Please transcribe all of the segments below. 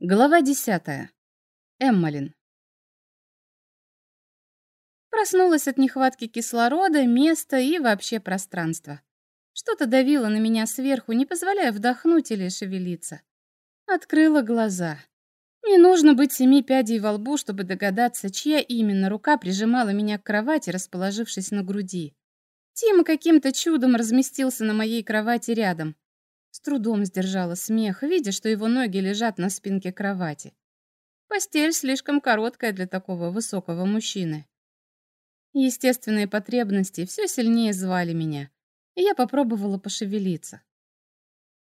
Глава десятая. Эммалин. Проснулась от нехватки кислорода, места и вообще пространства. Что-то давило на меня сверху, не позволяя вдохнуть или шевелиться. Открыла глаза. Не нужно быть семи пядей во лбу, чтобы догадаться, чья именно рука прижимала меня к кровати, расположившись на груди. Тима каким-то чудом разместился на моей кровати рядом. С трудом сдержала смех, видя, что его ноги лежат на спинке кровати. Постель слишком короткая для такого высокого мужчины. Естественные потребности все сильнее звали меня, и я попробовала пошевелиться.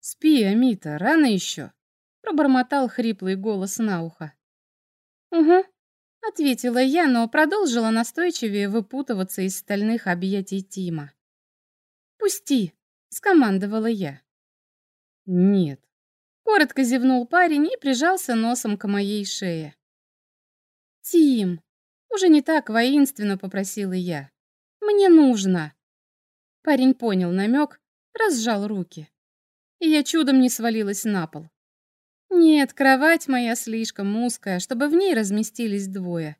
«Спи, Амита, рано еще», — пробормотал хриплый голос на ухо. «Угу», — ответила я, но продолжила настойчивее выпутываться из стальных объятий Тима. «Пусти», — скомандовала я. «Нет». Коротко зевнул парень и прижался носом к моей шее. «Тим!» Уже не так воинственно попросила я. «Мне нужно!» Парень понял намек, разжал руки. И я чудом не свалилась на пол. Нет, кровать моя слишком узкая, чтобы в ней разместились двое.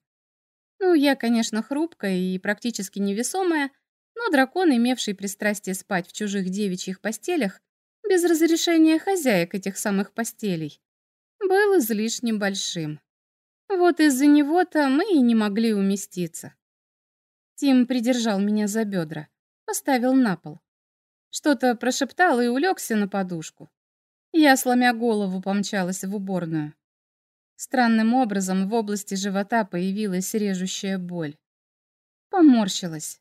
Ну, я, конечно, хрупкая и практически невесомая, но дракон, имевший пристрастие спать в чужих девичьих постелях, без разрешения хозяек этих самых постелей, был излишне большим. Вот из-за него-то мы и не могли уместиться. Тим придержал меня за бедра, поставил на пол. Что-то прошептал и улегся на подушку. Я, сломя голову, помчалась в уборную. Странным образом в области живота появилась режущая боль. Поморщилась.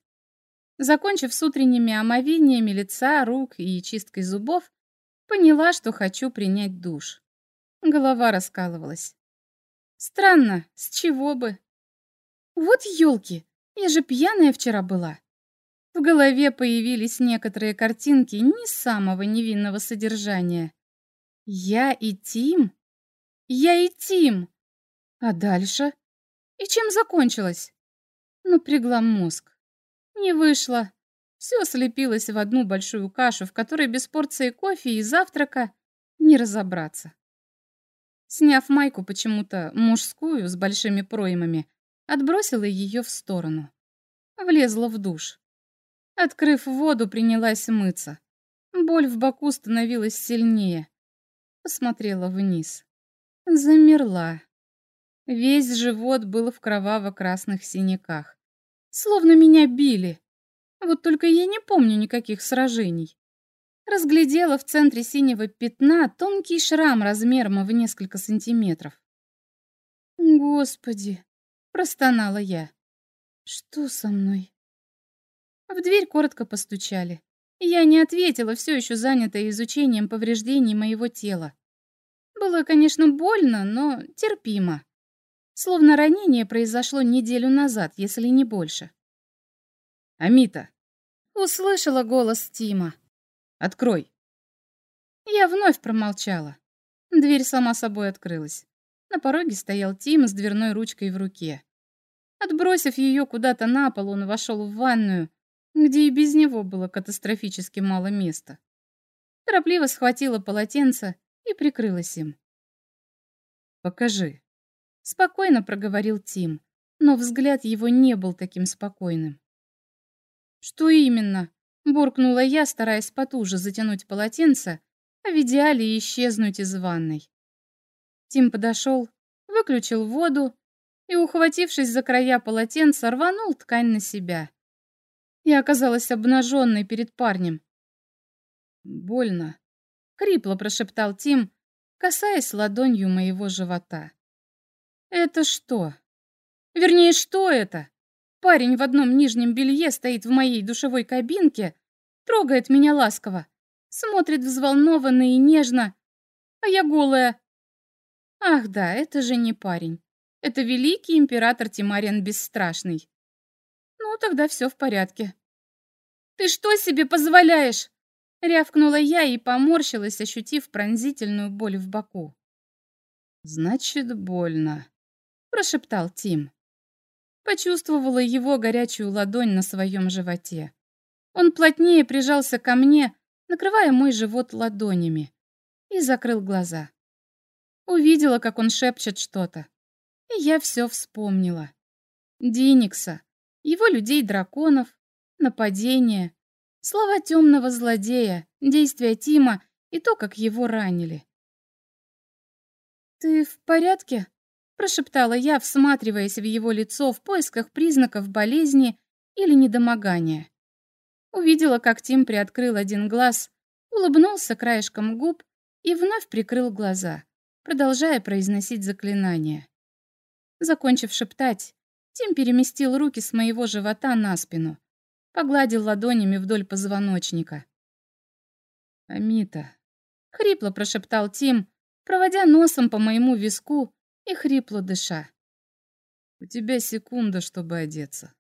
Закончив с утренними омовениями лица, рук и чисткой зубов, поняла, что хочу принять душ. Голова раскалывалась. Странно, с чего бы? Вот елки, я же пьяная вчера была. В голове появились некоторые картинки не самого невинного содержания. Я и Тим? Я и Тим! А дальше? И чем закончилось? Напрягла мозг. Не вышло. Все слепилось в одну большую кашу, в которой без порции кофе и завтрака не разобраться. Сняв майку почему-то мужскую с большими проймами, отбросила ее в сторону. Влезла в душ. Открыв воду, принялась мыться. Боль в боку становилась сильнее. Посмотрела вниз. Замерла. Весь живот был в кроваво-красных синяках. Словно меня били. Вот только я не помню никаких сражений. Разглядела в центре синего пятна тонкий шрам размером в несколько сантиметров. «Господи!» — простонала я. «Что со мной?» В дверь коротко постучали. Я не ответила, все еще занятая изучением повреждений моего тела. Было, конечно, больно, но терпимо. Словно ранение произошло неделю назад, если не больше. «Амита!» Услышала голос Тима. «Открой!» Я вновь промолчала. Дверь сама собой открылась. На пороге стоял Тим с дверной ручкой в руке. Отбросив ее куда-то на пол, он вошел в ванную, где и без него было катастрофически мало места. Торопливо схватила полотенце и прикрылась им. «Покажи», — спокойно проговорил Тим, но взгляд его не был таким спокойным. «Что именно?» — буркнула я, стараясь потуже затянуть полотенце, а в идеале исчезнуть из ванной. Тим подошел, выключил воду и, ухватившись за края полотенца, рванул ткань на себя. Я оказалась обнаженной перед парнем. «Больно», — хрипло прошептал Тим, касаясь ладонью моего живота. «Это что? Вернее, что это?» Парень в одном нижнем белье стоит в моей душевой кабинке, трогает меня ласково, смотрит взволнованно и нежно, а я голая. Ах да, это же не парень. Это великий император Тимариан Бесстрашный. Ну, тогда все в порядке. «Ты что себе позволяешь?» Рявкнула я и поморщилась, ощутив пронзительную боль в боку. «Значит, больно», — прошептал Тим. Почувствовала его горячую ладонь на своем животе. Он плотнее прижался ко мне, накрывая мой живот ладонями, и закрыл глаза. увидела, как он шепчет что-то. И я все вспомнила. Диникса, его людей-драконов, нападение, слова темного злодея, действия Тима и то, как его ранили. «Ты в порядке?» — прошептала я, всматриваясь в его лицо в поисках признаков болезни или недомогания. Увидела, как Тим приоткрыл один глаз, улыбнулся краешком губ и вновь прикрыл глаза, продолжая произносить заклинание. Закончив шептать, Тим переместил руки с моего живота на спину, погладил ладонями вдоль позвоночника. «Амита», — хрипло прошептал Тим, проводя носом по моему виску и хрипло дыша. «У тебя секунда, чтобы одеться».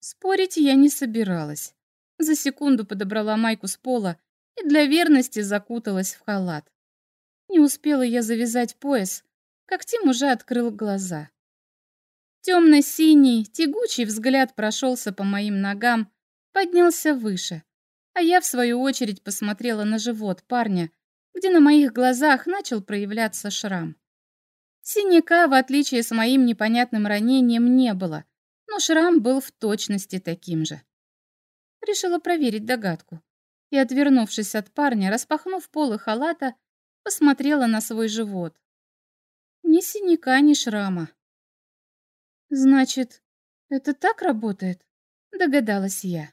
Спорить я не собиралась. За секунду подобрала майку с пола и для верности закуталась в халат. Не успела я завязать пояс, как Тим уже открыл глаза. Темно-синий, тягучий взгляд прошелся по моим ногам, поднялся выше, а я, в свою очередь, посмотрела на живот парня, где на моих глазах начал проявляться шрам. Синяка, в отличие с моим непонятным ранением, не было, но шрам был в точности таким же. Решила проверить догадку и, отвернувшись от парня, распахнув полы халата, посмотрела на свой живот. Ни синяка, ни шрама. «Значит, это так работает?» — догадалась я.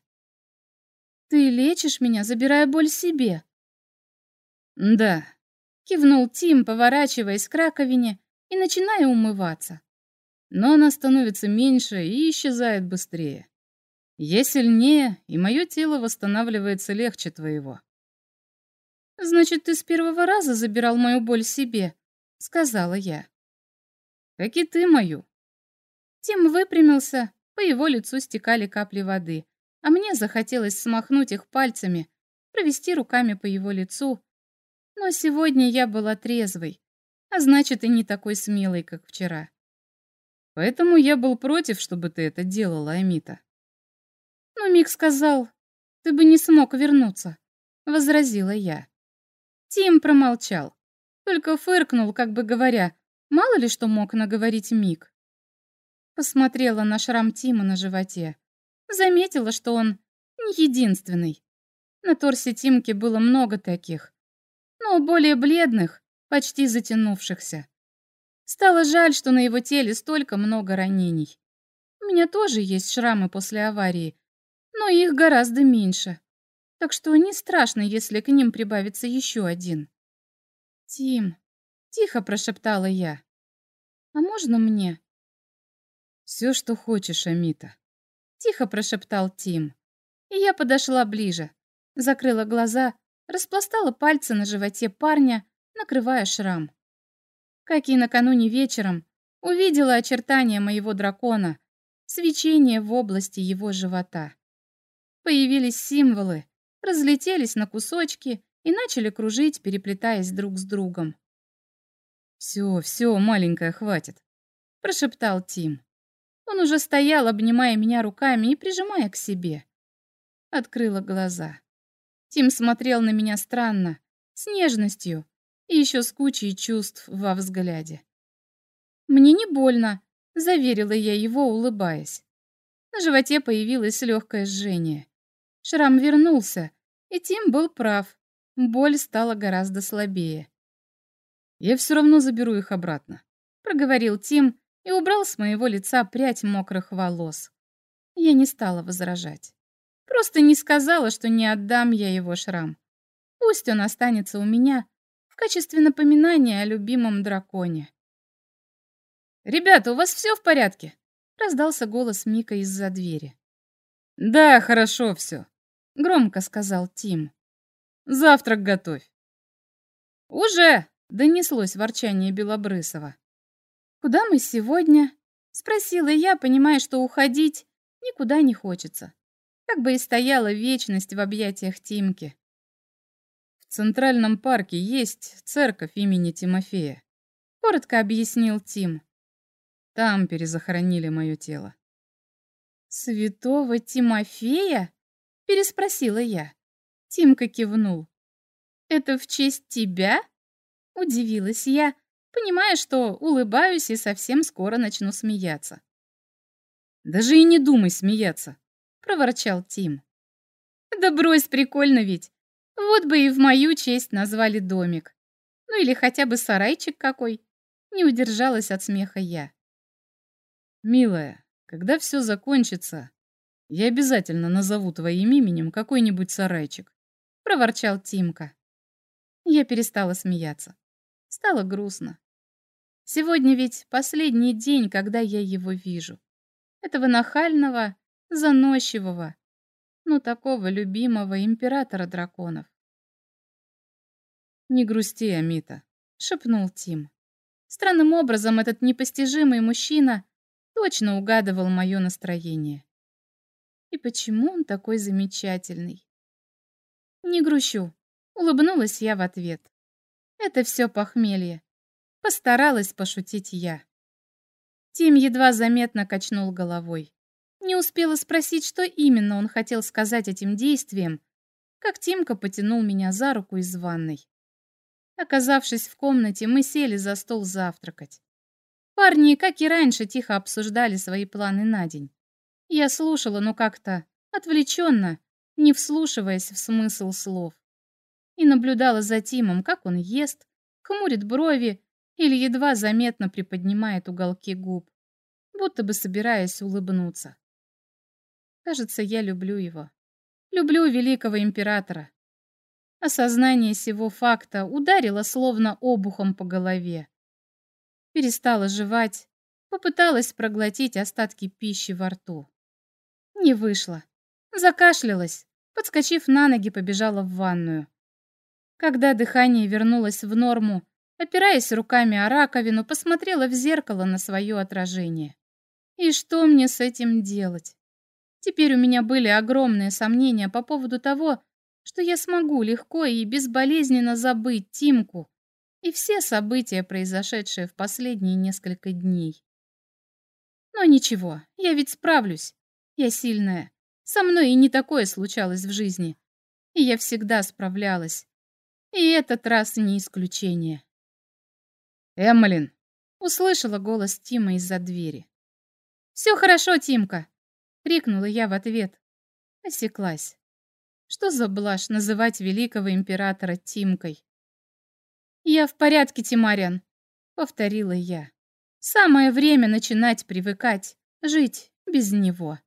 «Ты лечишь меня, забирая боль себе?» «Да», — кивнул Тим, поворачиваясь к раковине и начиная умываться. «Но она становится меньше и исчезает быстрее. Я сильнее, и мое тело восстанавливается легче твоего». «Значит, ты с первого раза забирал мою боль себе», — сказала я. «Как и ты мою», Тим выпрямился, по его лицу стекали капли воды, а мне захотелось смахнуть их пальцами, провести руками по его лицу. Но сегодня я была трезвой, а значит и не такой смелой, как вчера. Поэтому я был против, чтобы ты это делала, Амита. Но Мик сказал, ты бы не смог вернуться, возразила я. Тим промолчал, только фыркнул, как бы говоря, мало ли что мог наговорить Мик. Посмотрела на шрам Тима на животе. Заметила, что он не единственный. На торсе Тимки было много таких, но более бледных, почти затянувшихся. Стало жаль, что на его теле столько много ранений. У меня тоже есть шрамы после аварии, но их гораздо меньше. Так что не страшно, если к ним прибавится еще один. «Тим», — тихо прошептала я, — «а можно мне?» «Все, что хочешь, Амита», — тихо прошептал Тим. И я подошла ближе, закрыла глаза, распластала пальцы на животе парня, накрывая шрам. Как и накануне вечером, увидела очертания моего дракона, свечение в области его живота. Появились символы, разлетелись на кусочки и начали кружить, переплетаясь друг с другом. «Все, все, маленькая, хватит», — прошептал Тим. Он уже стоял, обнимая меня руками и прижимая к себе. Открыла глаза. Тим смотрел на меня странно, с нежностью и еще с кучей чувств во взгляде. «Мне не больно», — заверила я его, улыбаясь. На животе появилось легкое жжение. Шрам вернулся, и Тим был прав. Боль стала гораздо слабее. «Я все равно заберу их обратно», — проговорил Тим, и убрал с моего лица прядь мокрых волос. Я не стала возражать. Просто не сказала, что не отдам я его шрам. Пусть он останется у меня в качестве напоминания о любимом драконе. «Ребята, у вас все в порядке?» — раздался голос Мика из-за двери. «Да, хорошо все», — громко сказал Тим. «Завтрак готовь». «Уже!» — донеслось ворчание Белобрысова. «Куда мы сегодня?» — спросила я, понимая, что уходить никуда не хочется. Как бы и стояла вечность в объятиях Тимки. «В Центральном парке есть церковь имени Тимофея», — коротко объяснил Тим. «Там перезахоронили мое тело». «Святого Тимофея?» — переспросила я. Тимка кивнул. «Это в честь тебя?» — удивилась я, понимая, что улыбаюсь и совсем скоро начну смеяться. «Даже и не думай смеяться», — проворчал Тим. «Да брось, прикольно ведь. Вот бы и в мою честь назвали домик. Ну или хотя бы сарайчик какой». Не удержалась от смеха я. «Милая, когда все закончится, я обязательно назову твоим именем какой-нибудь сарайчик», — проворчал Тимка. Я перестала смеяться. Стало грустно. Сегодня ведь последний день, когда я его вижу. Этого нахального, заносчивого, ну такого любимого императора драконов. «Не грусти, Амита», — шепнул Тим. Странным образом этот непостижимый мужчина точно угадывал мое настроение. И почему он такой замечательный? Не грущу, улыбнулась я в ответ. Это все похмелье. Постаралась пошутить я. Тим едва заметно качнул головой. Не успела спросить, что именно он хотел сказать этим действием, как Тимка потянул меня за руку из ванной. Оказавшись в комнате, мы сели за стол завтракать. Парни, как и раньше, тихо обсуждали свои планы на день. Я слушала, но как-то отвлеченно, не вслушиваясь в смысл слов. И наблюдала за Тимом, как он ест, хмурит брови или едва заметно приподнимает уголки губ, будто бы собираясь улыбнуться. Кажется, я люблю его. Люблю великого императора. Осознание сего факта ударило словно обухом по голове. Перестала жевать, попыталась проглотить остатки пищи во рту. Не вышло. Закашлялась, подскочив на ноги, побежала в ванную. Когда дыхание вернулось в норму, опираясь руками о раковину, посмотрела в зеркало на свое отражение. И что мне с этим делать? Теперь у меня были огромные сомнения по поводу того, что я смогу легко и безболезненно забыть Тимку и все события, произошедшие в последние несколько дней. Но ничего, я ведь справлюсь. Я сильная. Со мной и не такое случалось в жизни. И я всегда справлялась. И этот раз не исключение. «Эммалин!» — услышала голос Тима из-за двери. «Все хорошо, Тимка!» — крикнула я в ответ. Осеклась. Что за блажь называть великого императора Тимкой? «Я в порядке, Тимариан», — повторила я. «Самое время начинать привыкать, жить без него».